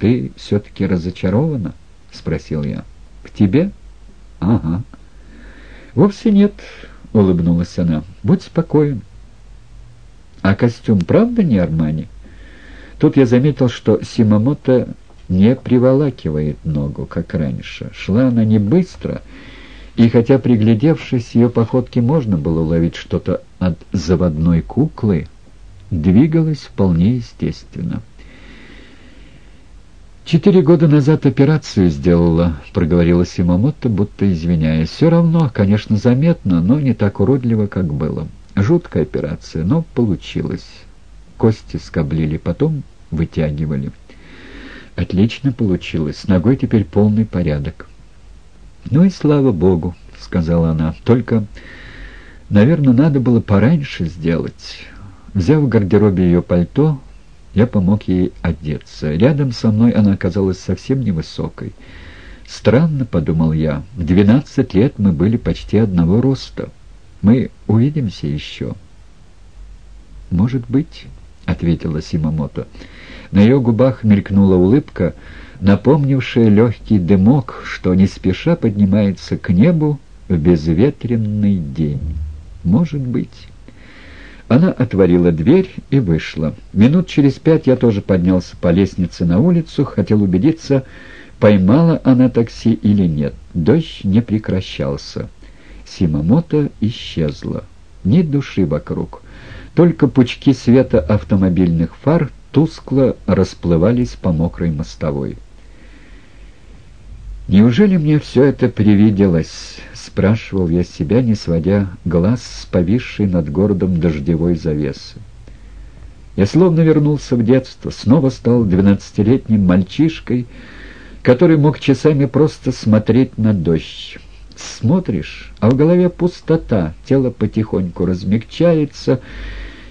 «Ты все-таки разочарована?» — спросил я. «В тебе?» «Ага». «Вовсе нет», — улыбнулась она. «Будь спокоен». «А костюм правда не Армани?» Тут я заметил, что Симамото не приволакивает ногу, как раньше. Шла она не быстро, и хотя, приглядевшись, ее походки можно было уловить что-то от заводной куклы, двигалась вполне естественно. «Четыре года назад операцию сделала», — проговорила Симамото, будто извиняясь. «Все равно, конечно, заметно, но не так уродливо, как было. Жуткая операция, но получилось. Кости скоблили, потом вытягивали. Отлично получилось. С ногой теперь полный порядок». «Ну и слава богу», — сказала она. «Только, наверное, надо было пораньше сделать». Взяв в гардеробе ее пальто, я помог ей одеться. Рядом со мной она оказалась совсем невысокой. «Странно», — подумал я, — «в двенадцать лет мы были почти одного роста. Мы увидимся еще». «Может быть», — ответила Симамото. На ее губах мелькнула улыбка, напомнившая легкий дымок, что не спеша поднимается к небу в безветренный день. «Может быть». Она отворила дверь и вышла. Минут через пять я тоже поднялся по лестнице на улицу, хотел убедиться, поймала она такси или нет. Дождь не прекращался. Симамото исчезла. Ни души вокруг. Только пучки света автомобильных фар тускло расплывались по мокрой мостовой. «Неужели мне все это привиделось?» — спрашивал я себя, не сводя глаз с повисшей над городом дождевой завесы. Я словно вернулся в детство, снова стал двенадцатилетним мальчишкой, который мог часами просто смотреть на дождь. Смотришь, а в голове пустота, тело потихоньку размягчается,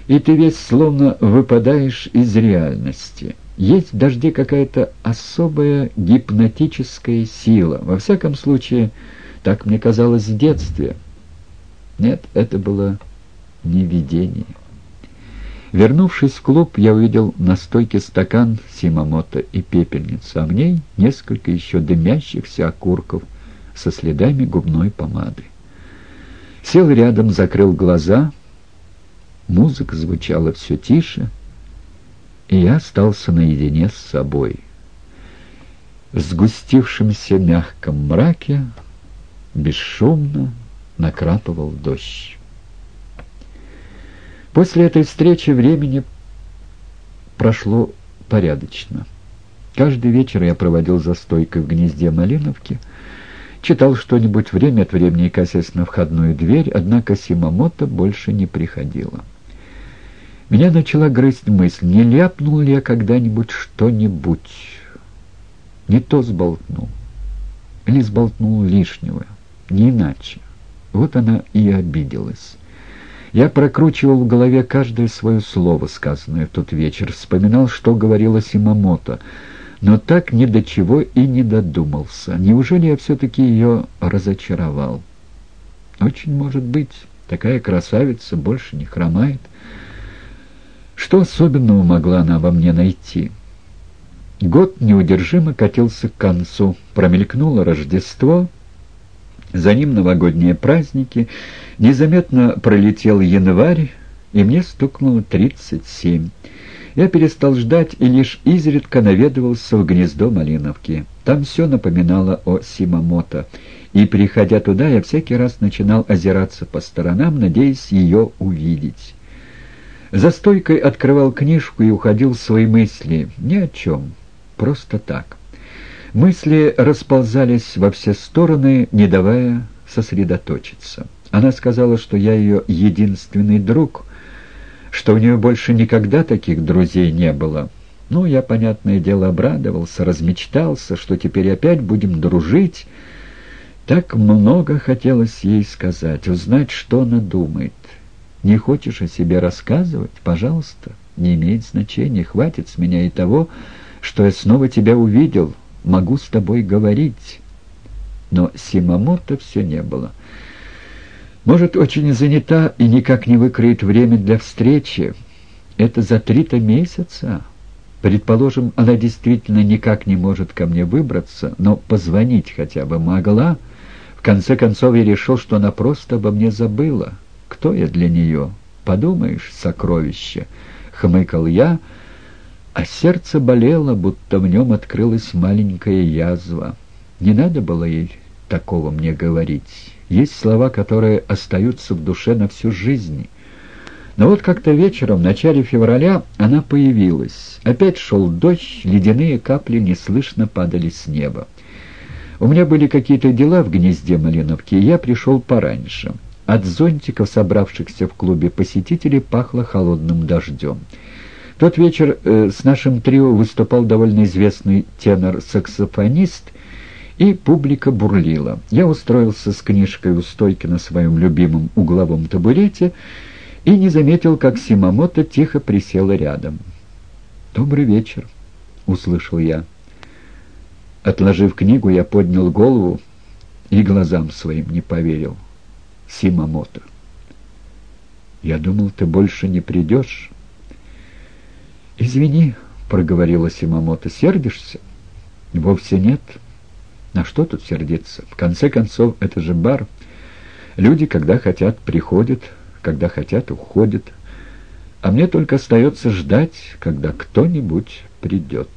и ты весь словно выпадаешь из реальности. Есть в дожде какая-то особая гипнотическая сила. Во всяком случае, так мне казалось в детстве. Нет, это было не видение. Вернувшись в клуб, я увидел на стойке стакан Симамото и пепельницу, а в ней несколько еще дымящихся окурков со следами губной помады. Сел рядом, закрыл глаза. Музыка звучала все тише — и я остался наедине с собой. В сгустившемся мягком мраке бесшумно накрапывал дождь. После этой встречи времени прошло порядочно. Каждый вечер я проводил за стойкой в гнезде Малиновки, читал что-нибудь время от времени, косясь на входную дверь, однако Симамото больше не приходила. Меня начала грызть мысль, не ляпнул ли я когда-нибудь что-нибудь. Не то сболтнул. Или сболтнул лишнего. Не иначе. Вот она и обиделась. Я прокручивал в голове каждое свое слово, сказанное в тот вечер, вспоминал, что говорила Симамото, но так ни до чего и не додумался. Неужели я все-таки ее разочаровал? Очень может быть. Такая красавица больше не хромает. Что особенного могла она во мне найти? Год неудержимо катился к концу. Промелькнуло Рождество, за ним новогодние праздники, незаметно пролетел январь, и мне стукнуло тридцать семь. Я перестал ждать и лишь изредка наведывался в гнездо Малиновки. Там все напоминало о Симамото, и, приходя туда, я всякий раз начинал озираться по сторонам, надеясь ее увидеть. За стойкой открывал книжку и уходил в свои мысли. Ни о чем. Просто так. Мысли расползались во все стороны, не давая сосредоточиться. Она сказала, что я ее единственный друг, что у нее больше никогда таких друзей не было. Ну, я, понятное дело, обрадовался, размечтался, что теперь опять будем дружить. Так много хотелось ей сказать, узнать, что она думает. Не хочешь о себе рассказывать? Пожалуйста, не имеет значения. Хватит с меня и того, что я снова тебя увидел. Могу с тобой говорить. Но Симамото все не было. Может, очень занята и никак не выкроет время для встречи. Это за три-то месяца. Предположим, она действительно никак не может ко мне выбраться, но позвонить хотя бы могла. В конце концов, я решил, что она просто обо мне забыла. Кто я для нее? Подумаешь, сокровище!» — хмыкал я, а сердце болело, будто в нем открылась маленькая язва. Не надо было ей такого мне говорить. Есть слова, которые остаются в душе на всю жизнь. Но вот как-то вечером, в начале февраля, она появилась. Опять шел дождь, ледяные капли неслышно падали с неба. У меня были какие-то дела в гнезде Малиновки, и я пришел пораньше. От зонтиков, собравшихся в клубе посетителей, пахло холодным дождем. Тот вечер э, с нашим трио выступал довольно известный тенор-саксофонист, и публика бурлила. Я устроился с книжкой у стойки на своем любимом угловом табурете и не заметил, как Симамото тихо присела рядом. «Добрый вечер», — услышал я. Отложив книгу, я поднял голову и глазам своим не поверил. Симамото. «Я думал, ты больше не придешь». «Извини», — проговорила Симамото, — «сердишься?» «Вовсе нет. На что тут сердиться? В конце концов, это же бар. Люди, когда хотят, приходят, когда хотят, уходят. А мне только остается ждать, когда кто-нибудь придет.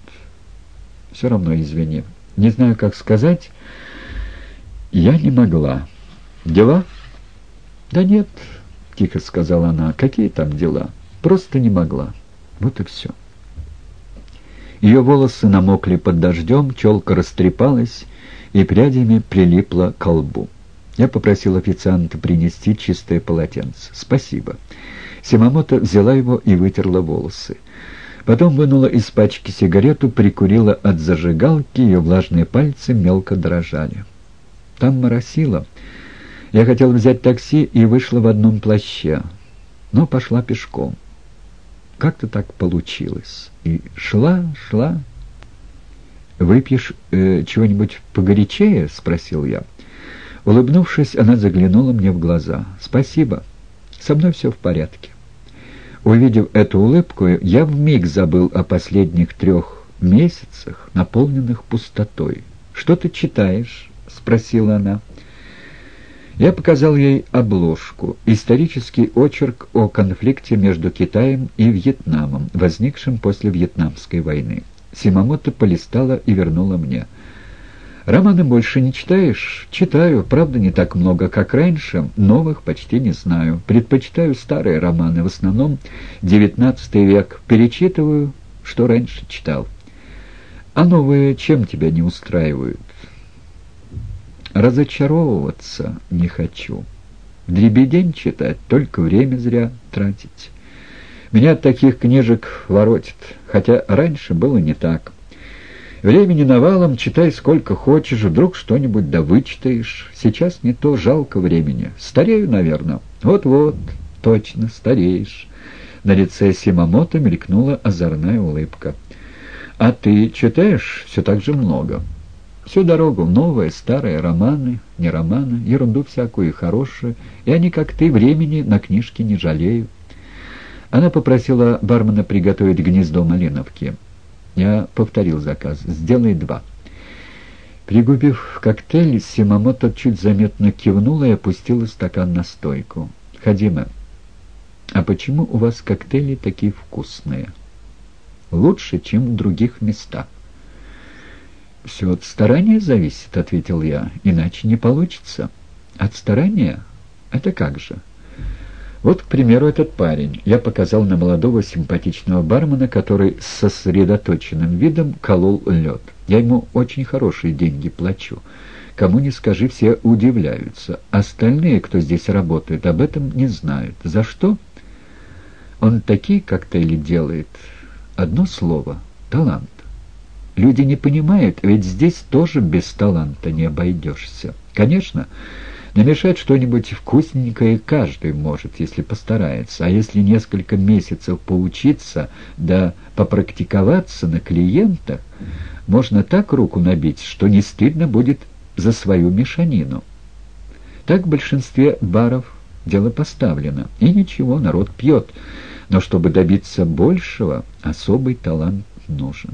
Все равно извини. Не знаю, как сказать. Я не могла. Дела? Да нет, тихо сказала она. Какие там дела? Просто не могла. Вот и все. Ее волосы намокли под дождем, челка растрепалась и прядями прилипла к лбу. Я попросил официанта принести чистое полотенце. «Спасибо». Симамото взяла его и вытерла волосы. Потом вынула из пачки сигарету, прикурила от зажигалки, ее влажные пальцы мелко дрожали. Там моросило. Я хотел взять такси и вышла в одном плаще, но пошла пешком. Как-то так получилось. И шла, шла. «Выпьешь э, чего-нибудь погорячее?» — спросил я. Улыбнувшись, она заглянула мне в глаза. «Спасибо. Со мной все в порядке». Увидев эту улыбку, я вмиг забыл о последних трех месяцах, наполненных пустотой. «Что ты читаешь?» — спросила она. Я показал ей обложку, исторический очерк о конфликте между Китаем и Вьетнамом, возникшем после Вьетнамской войны. Симамото полистала и вернула мне. «Романы больше не читаешь?» «Читаю, правда, не так много, как раньше. Новых почти не знаю. Предпочитаю старые романы, в основном XIX век. Перечитываю, что раньше читал. А новые чем тебя не устраивают?» Разочаровываться не хочу. Дребедень читать, только время зря тратить. Меня от таких книжек воротит, хотя раньше было не так. Времени навалом, читай сколько хочешь, вдруг что-нибудь да вычитаешь. Сейчас не то, жалко времени. Старею, наверное. Вот-вот, точно, стареешь. На лице Симамото мелькнула озорная улыбка. «А ты читаешь все так же много?» Всю дорогу новые, старые романы, не романы, ерунду всякую и хорошую, и они, как ты, времени на книжки не жалеют. Она попросила бармена приготовить гнездо малиновки. Я повторил заказ. «Сделай два». Пригубив коктейль, Симамото чуть заметно кивнула и опустила стакан на стойку. «Хадима, а почему у вас коктейли такие вкусные?» «Лучше, чем в других местах». «Все от старания зависит», — ответил я, — «иначе не получится». «От старания? Это как же?» Вот, к примеру, этот парень. Я показал на молодого симпатичного бармена, который с сосредоточенным видом колол лед. Я ему очень хорошие деньги плачу. Кому не скажи, все удивляются. Остальные, кто здесь работает, об этом не знают. За что? Он такие коктейли делает. Одно слово — талант. Люди не понимают, ведь здесь тоже без таланта не обойдешься. Конечно, намешать что-нибудь вкусненькое каждый может, если постарается, а если несколько месяцев поучиться да попрактиковаться на клиентах, можно так руку набить, что не стыдно будет за свою мешанину. Так в большинстве баров дело поставлено, и ничего, народ пьет, но чтобы добиться большего, особый талант нужен.